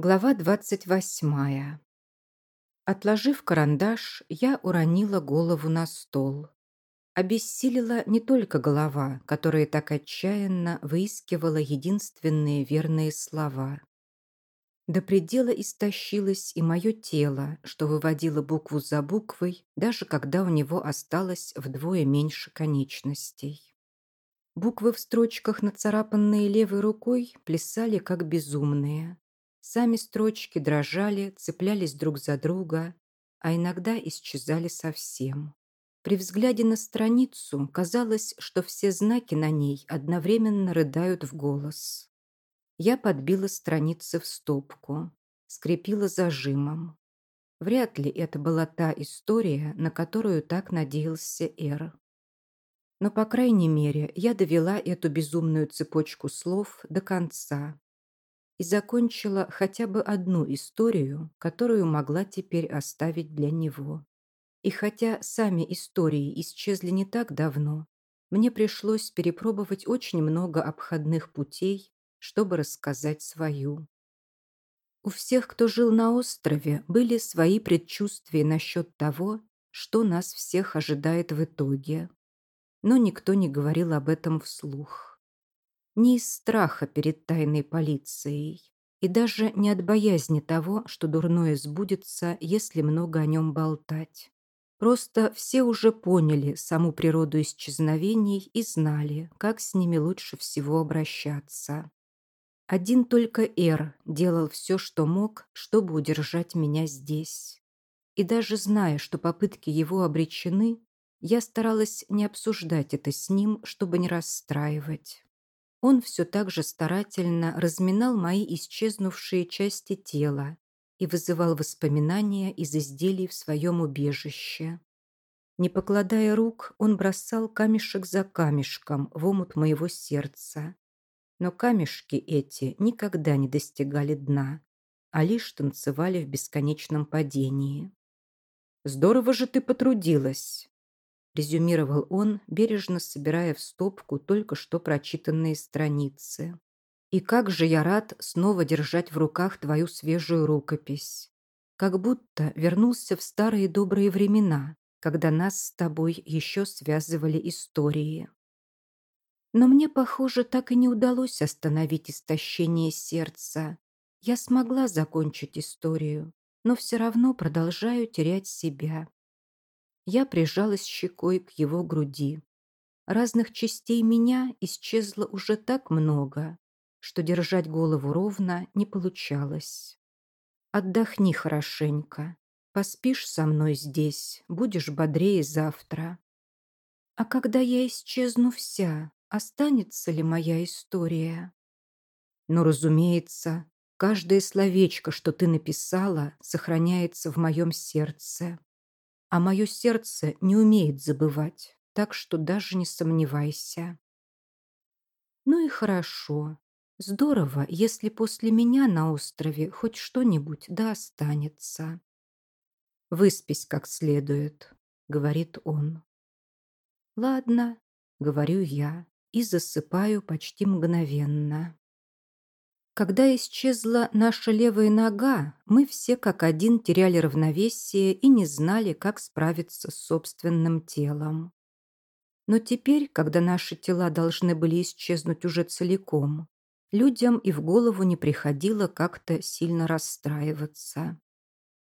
Глава двадцать восьмая. Отложив карандаш, я уронила голову на стол. Обессилила не только голова, которая так отчаянно выискивала единственные верные слова. До предела истощилось и мое тело, что выводило букву за буквой, даже когда у него осталось вдвое меньше конечностей. Буквы в строчках, нацарапанные левой рукой, плясали как безумные. Сами строчки дрожали, цеплялись друг за друга, а иногда исчезали совсем. При взгляде на страницу казалось, что все знаки на ней одновременно рыдают в голос. Я подбила страницы в стопку, скрепила зажимом. Вряд ли это была та история, на которую так надеялся Эр. Но, по крайней мере, я довела эту безумную цепочку слов до конца и закончила хотя бы одну историю, которую могла теперь оставить для него. И хотя сами истории исчезли не так давно, мне пришлось перепробовать очень много обходных путей, чтобы рассказать свою. У всех, кто жил на острове, были свои предчувствия насчет того, что нас всех ожидает в итоге. Но никто не говорил об этом вслух не из страха перед тайной полицией и даже не от боязни того, что дурное сбудется, если много о нем болтать. Просто все уже поняли саму природу исчезновений и знали, как с ними лучше всего обращаться. Один только Эр делал все, что мог, чтобы удержать меня здесь. И даже зная, что попытки его обречены, я старалась не обсуждать это с ним, чтобы не расстраивать. Он все так же старательно разминал мои исчезнувшие части тела и вызывал воспоминания из изделий в своем убежище. Не покладая рук, он бросал камешек за камешком в омут моего сердца. Но камешки эти никогда не достигали дна, а лишь танцевали в бесконечном падении. «Здорово же ты потрудилась!» Резюмировал он, бережно собирая в стопку только что прочитанные страницы. «И как же я рад снова держать в руках твою свежую рукопись. Как будто вернулся в старые добрые времена, когда нас с тобой еще связывали истории. Но мне, похоже, так и не удалось остановить истощение сердца. Я смогла закончить историю, но все равно продолжаю терять себя. Я прижалась щекой к его груди. Разных частей меня исчезло уже так много, что держать голову ровно не получалось. Отдохни хорошенько. Поспишь со мной здесь, будешь бодрее завтра. А когда я исчезну вся, останется ли моя история? Ну, разумеется, каждое словечко, что ты написала, сохраняется в моем сердце. А мое сердце не умеет забывать, так что даже не сомневайся. Ну и хорошо. Здорово, если после меня на острове хоть что-нибудь да останется. Выспись как следует, говорит он. Ладно, говорю я и засыпаю почти мгновенно. Когда исчезла наша левая нога, мы все как один теряли равновесие и не знали, как справиться с собственным телом. Но теперь, когда наши тела должны были исчезнуть уже целиком, людям и в голову не приходило как-то сильно расстраиваться.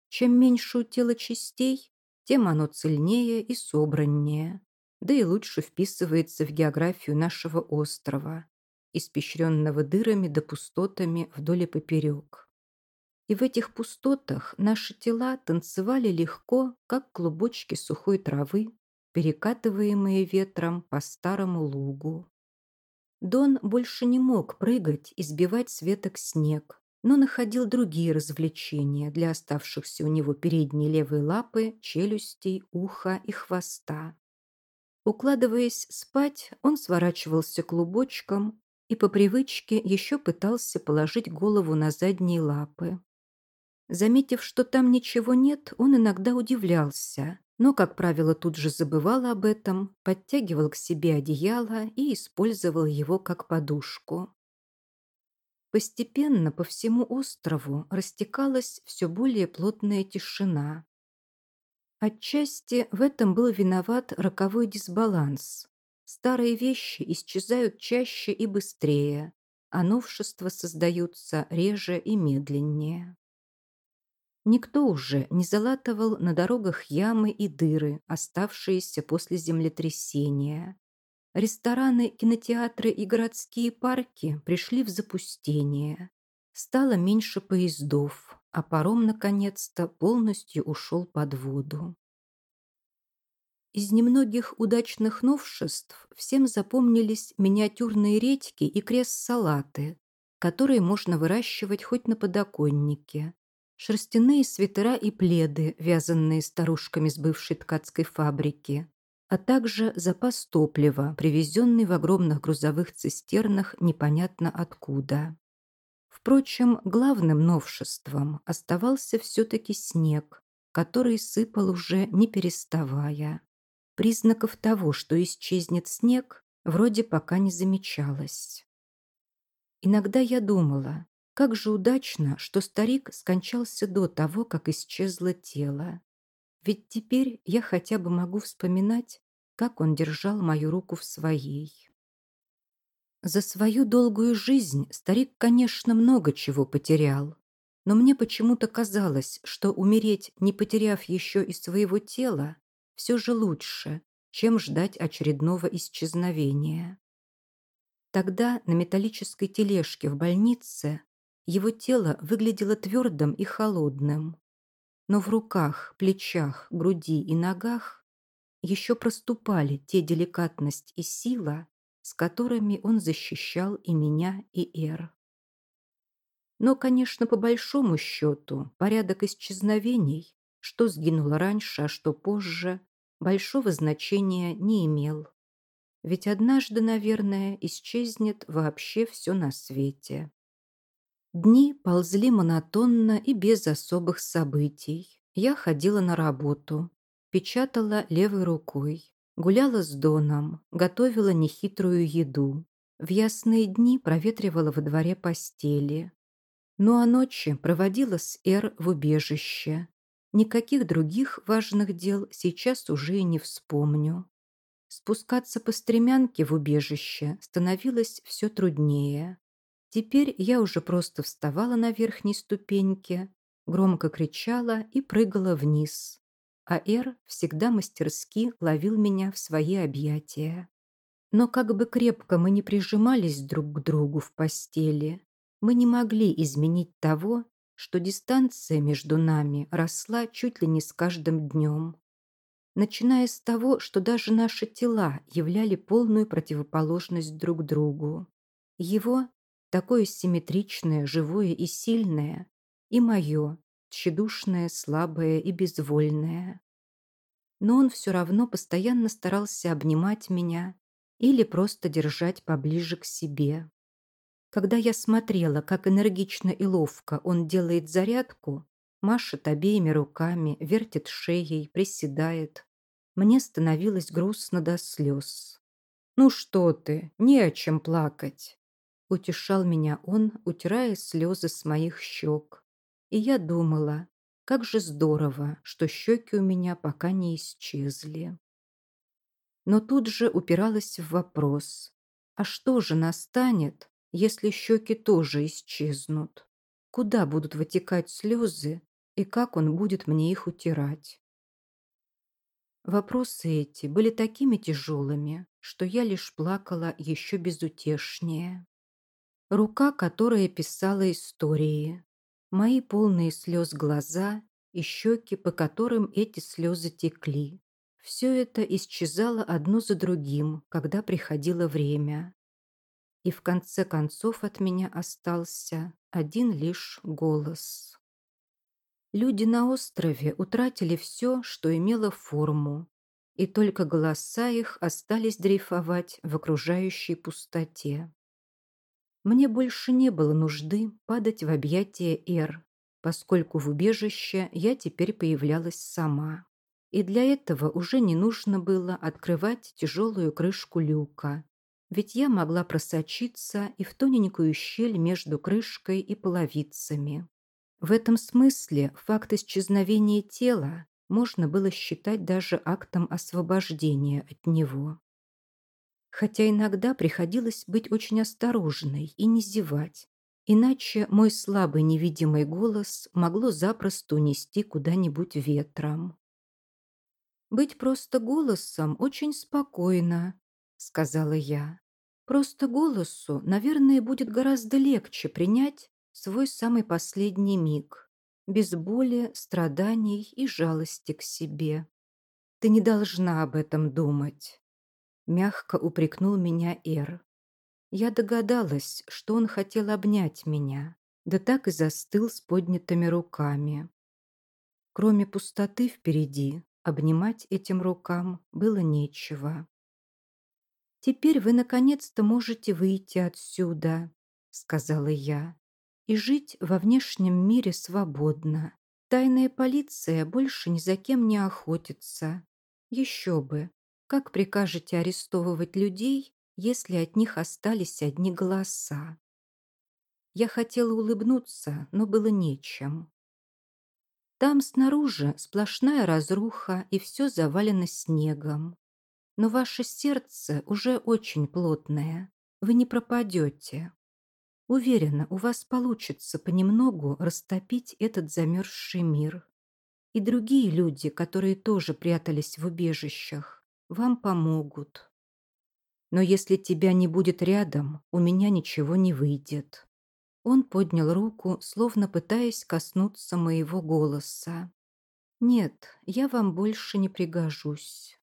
Чем меньше у тела частей, тем оно цельнее и собраннее, да и лучше вписывается в географию нашего острова испещренного дырами да пустотами вдоль и поперек. И в этих пустотах наши тела танцевали легко, как клубочки сухой травы, перекатываемые ветром по старому лугу. Дон больше не мог прыгать и сбивать с веток снег, но находил другие развлечения для оставшихся у него передней левой лапы, челюстей, уха и хвоста. Укладываясь спать, он сворачивался клубочком и по привычке еще пытался положить голову на задние лапы. Заметив, что там ничего нет, он иногда удивлялся, но, как правило, тут же забывал об этом, подтягивал к себе одеяло и использовал его как подушку. Постепенно по всему острову растекалась все более плотная тишина. Отчасти в этом был виноват роковой дисбаланс. Старые вещи исчезают чаще и быстрее, а новшества создаются реже и медленнее. Никто уже не залатывал на дорогах ямы и дыры, оставшиеся после землетрясения. Рестораны, кинотеатры и городские парки пришли в запустение. Стало меньше поездов, а паром, наконец-то, полностью ушел под воду. Из немногих удачных новшеств всем запомнились миниатюрные редьки и крест-салаты, которые можно выращивать хоть на подоконнике, шерстяные свитера и пледы, вязанные старушками с бывшей ткацкой фабрики, а также запас топлива, привезенный в огромных грузовых цистернах непонятно откуда. Впрочем, главным новшеством оставался все-таки снег, который сыпал уже не переставая. Признаков того, что исчезнет снег, вроде пока не замечалось. Иногда я думала, как же удачно, что старик скончался до того, как исчезло тело. Ведь теперь я хотя бы могу вспоминать, как он держал мою руку в своей. За свою долгую жизнь старик, конечно, много чего потерял, но мне почему-то казалось, что умереть, не потеряв еще и своего тела, все же лучше, чем ждать очередного исчезновения. Тогда на металлической тележке в больнице его тело выглядело твердым и холодным. Но в руках, плечах, груди и ногах еще проступали те деликатность и сила, с которыми он защищал и меня, и Эр. Но, конечно, по большому счету, порядок исчезновений, что сгинуло раньше, а что позже, большого значения не имел. Ведь однажды, наверное, исчезнет вообще все на свете. Дни ползли монотонно и без особых событий. Я ходила на работу, печатала левой рукой, гуляла с Доном, готовила нехитрую еду. В ясные дни проветривала во дворе постели. Ну а ночи проводила с Эр в убежище. Никаких других важных дел сейчас уже не вспомню. Спускаться по стремянке в убежище становилось все труднее. Теперь я уже просто вставала на верхней ступеньке, громко кричала и прыгала вниз. А Эр всегда мастерски ловил меня в свои объятия. Но как бы крепко мы не прижимались друг к другу в постели, мы не могли изменить того, что дистанция между нами росла чуть ли не с каждым днем. Начиная с того, что даже наши тела являли полную противоположность друг другу. Его такое симметричное, живое и сильное, и мое, тщедушное, слабое и безвольное. Но он все равно постоянно старался обнимать меня или просто держать поближе к себе. Когда я смотрела, как энергично и ловко он делает зарядку, машет обеими руками, вертит шеей, приседает, мне становилось грустно до слез. «Ну что ты, не о чем плакать. Утешал меня он, утирая слезы с моих щек. И я думала, как же здорово, что щеки у меня пока не исчезли. Но тут же упиралась в вопрос, а что же настанет, если щеки тоже исчезнут? Куда будут вытекать слезы и как он будет мне их утирать? Вопросы эти были такими тяжелыми, что я лишь плакала еще безутешнее. Рука, которая писала истории. Мои полные слез глаза и щеки, по которым эти слезы текли. Все это исчезало одно за другим, когда приходило время. И в конце концов от меня остался один лишь голос. Люди на острове утратили все, что имело форму, и только голоса их остались дрейфовать в окружающей пустоте. Мне больше не было нужды падать в объятия Эр, поскольку в убежище я теперь появлялась сама. И для этого уже не нужно было открывать тяжелую крышку люка, ведь я могла просочиться и в тоненькую щель между крышкой и половицами. В этом смысле факт исчезновения тела можно было считать даже актом освобождения от него. Хотя иногда приходилось быть очень осторожной и не зевать, иначе мой слабый невидимый голос могло запросто унести куда-нибудь ветром. «Быть просто голосом очень спокойно», — сказала я. «Просто голосу, наверное, будет гораздо легче принять свой самый последний миг, без боли, страданий и жалости к себе. Ты не должна об этом думать», — мягко упрекнул меня Эр. Я догадалась, что он хотел обнять меня, да так и застыл с поднятыми руками. Кроме пустоты впереди, Обнимать этим рукам было нечего. «Теперь вы наконец-то можете выйти отсюда», — сказала я, «и жить во внешнем мире свободно. Тайная полиция больше ни за кем не охотится. Еще бы, как прикажете арестовывать людей, если от них остались одни голоса?» Я хотела улыбнуться, но было нечем. Там снаружи сплошная разруха и все завалено снегом. Но ваше сердце уже очень плотное. Вы не пропадете. Уверена, у вас получится понемногу растопить этот замерзший мир. И другие люди, которые тоже прятались в убежищах, вам помогут. Но если тебя не будет рядом, у меня ничего не выйдет. Он поднял руку, словно пытаясь коснуться моего голоса. «Нет, я вам больше не пригожусь».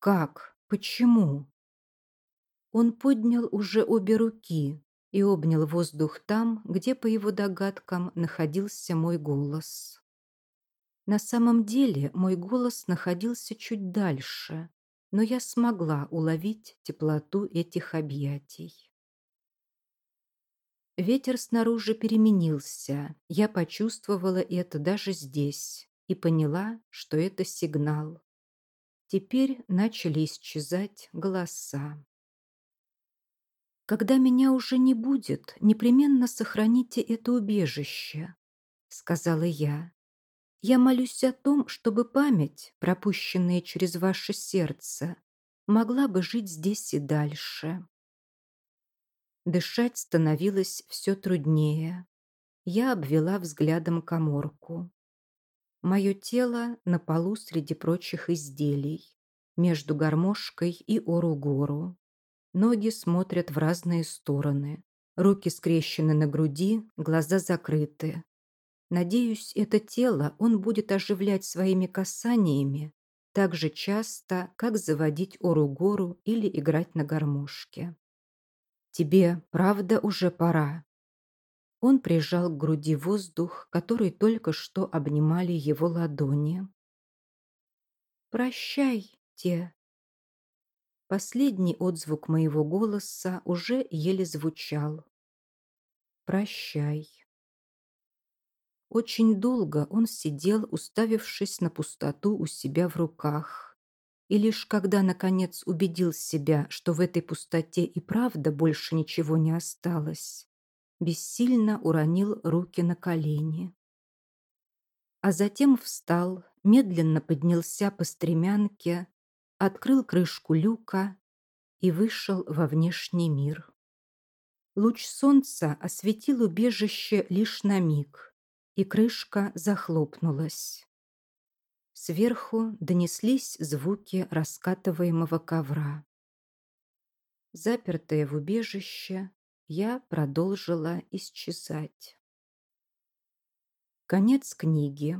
«Как? Почему?» Он поднял уже обе руки и обнял воздух там, где, по его догадкам, находился мой голос. На самом деле мой голос находился чуть дальше, но я смогла уловить теплоту этих объятий. Ветер снаружи переменился. Я почувствовала это даже здесь и поняла, что это сигнал. Теперь начали исчезать голоса. «Когда меня уже не будет, непременно сохраните это убежище», — сказала я. «Я молюсь о том, чтобы память, пропущенная через ваше сердце, могла бы жить здесь и дальше». Дышать становилось все труднее. Я обвела взглядом коморку. Мое тело на полу среди прочих изделий, между гармошкой и ору-гору. Ноги смотрят в разные стороны. Руки скрещены на груди, глаза закрыты. Надеюсь, это тело он будет оживлять своими касаниями так же часто, как заводить ору-гору или играть на гармошке. «Тебе, правда, уже пора?» Он прижал к груди воздух, который только что обнимали его ладони. «Прощайте!» Последний отзвук моего голоса уже еле звучал. «Прощай!» Очень долго он сидел, уставившись на пустоту у себя в руках. И лишь когда, наконец, убедил себя, что в этой пустоте и правда больше ничего не осталось, бессильно уронил руки на колени. А затем встал, медленно поднялся по стремянке, открыл крышку люка и вышел во внешний мир. Луч солнца осветил убежище лишь на миг, и крышка захлопнулась. Сверху донеслись звуки раскатываемого ковра. Запертая в убежище, я продолжила исчезать. Конец книги.